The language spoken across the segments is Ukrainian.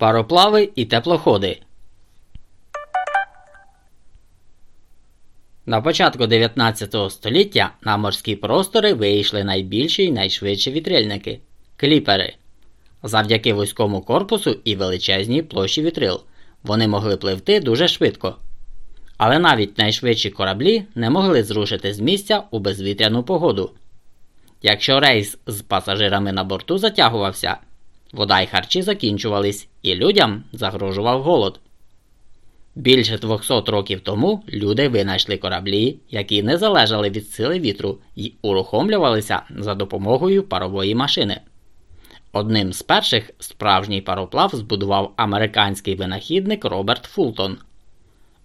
Пароплави і теплоходи. На початку 19 століття на морські простори вийшли найбільші і найшвидші вітрильники кліпери. Завдяки вузькому корпусу і величезній площі вітрил вони могли пливти дуже швидко. Але навіть найшвидші кораблі не могли зрушити з місця у безвітряну погоду. Якщо рейс з пасажирами на борту затягувався, вода й харчі закінчувались, і людям загрожував голод. Більше 200 років тому люди винайшли кораблі, які не залежали від сили вітру і урухомлювалися за допомогою парової машини. Одним з перших справжній пароплав збудував американський винахідник Роберт Фултон.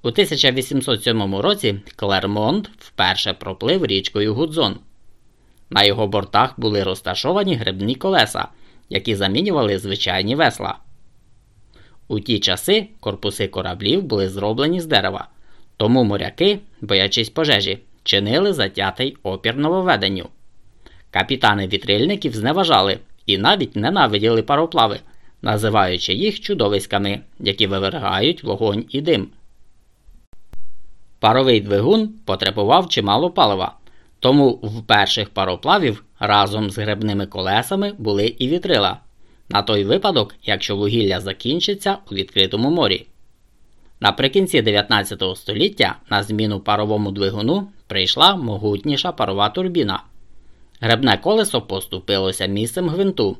У 1807 році Клермонт вперше проплив річкою Гудзон. На його бортах були розташовані грибні колеса, які замінювали звичайні весла. У ті часи корпуси кораблів були зроблені з дерева, тому моряки, боячись пожежі, чинили затятий опір нововведенню. Капітани вітрильників зневажали і навіть ненавиділи пароплави, називаючи їх чудовиськами, які вивергають вогонь і дим. Паровий двигун потребував чимало палива, тому в перших пароплавів разом з гребними колесами були і вітрила на той випадок, якщо вугілля закінчиться у відкритому морі. Наприкінці 19 століття на зміну паровому двигуну прийшла могутніша парова турбіна. Гребне колесо поступилося місцем гвинту,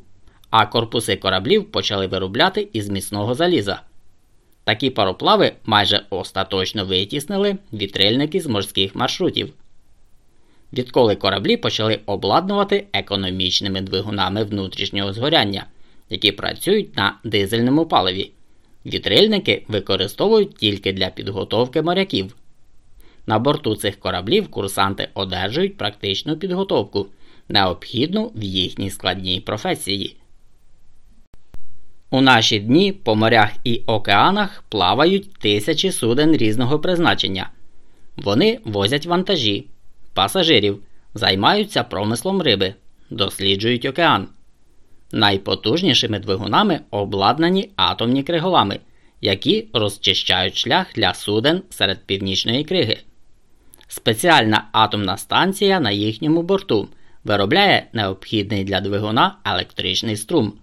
а корпуси кораблів почали виробляти із міцного заліза. Такі пароплави майже остаточно витіснили вітрильники з морських маршрутів. Відколи кораблі почали обладнувати економічними двигунами внутрішнього згоряння які працюють на дизельному паливі. Вітрильники використовують тільки для підготовки моряків. На борту цих кораблів курсанти одержують практичну підготовку, необхідну в їхній складній професії. У наші дні по морях і океанах плавають тисячі суден різного призначення. Вони возять вантажі, пасажирів, займаються промислом риби, досліджують океан. Найпотужнішими двигунами обладнані атомні криголами, які розчищають шлях для суден серед північної криги. Спеціальна атомна станція на їхньому борту виробляє необхідний для двигуна електричний струм.